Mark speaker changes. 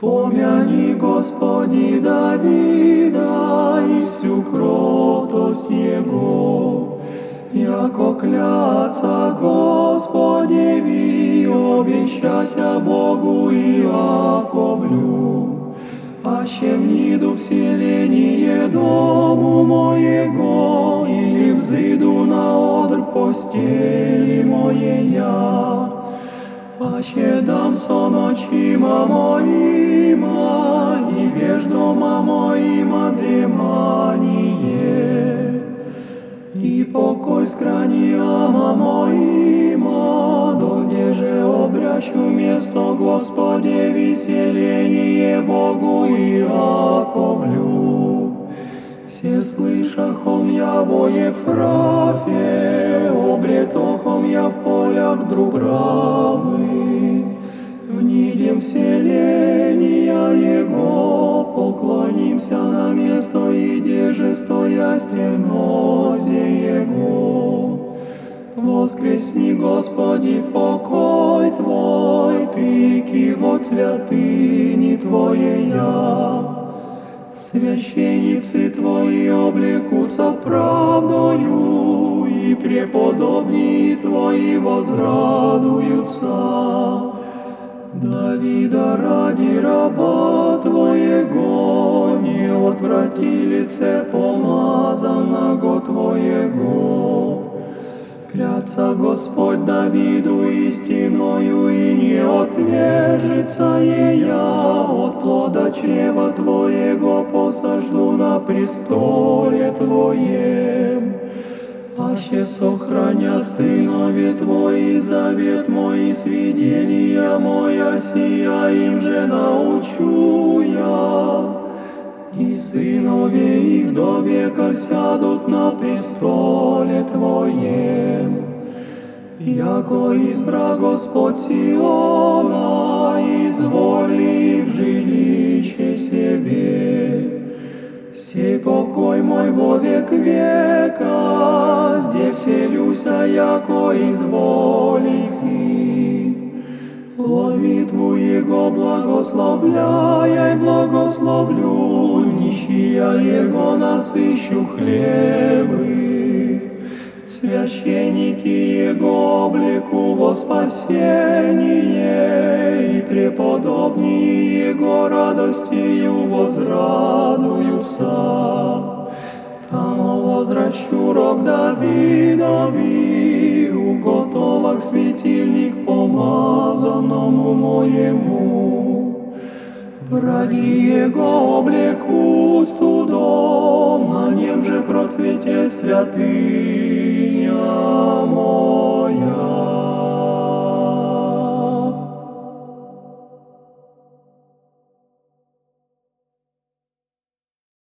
Speaker 1: Помяни, Господи, Давида и всю кротость Его, яко кляца Господеви, обещася Богу Иаковлю, аще вниду вселение дому моего, или взыду на одр постели моея, аще дам сон очима моима, и веждома моима дремание, и покой с краниама моима, донде же обращу место Господе веселение Богу Иаковлю. Все слышахом я во Ефрафе, обретохом я в полях Дубравы. Внидем вселения Его, поклонимся на место и стоя стенозе Его. Воскресни, Господи, в покой Твой, Ты кивот святыни Твоея. Священницы Твои облекутся правдою, и преподобные Твои возрадуются. Давида ради раба Твоего, не отврати лице помазанного Твоего. Клятся Господь Давиду истиною, и не отвержется ея от плода чрева Твоего посажду на престоле Твоем. Аще сохранят сынове Твои завет мой, и свидетелья моя сия, им же научу я. И сынове их до века сядут на престоле Твоем. Яко избра Господь Сиона, изволи в жилище себе. Сей покой мой во век века, здесь вселюся, яко изволих и. Лови Твоего благословляй, благословлю, нищия Его насыщу хлебы. Священники Его облеку во спасение, и преподобные Его радостью возрадуются. Там возвращу рог Давидови, уготовах светильник помазанному моему. Враги Его облекут студом, на нем же процветет святыня.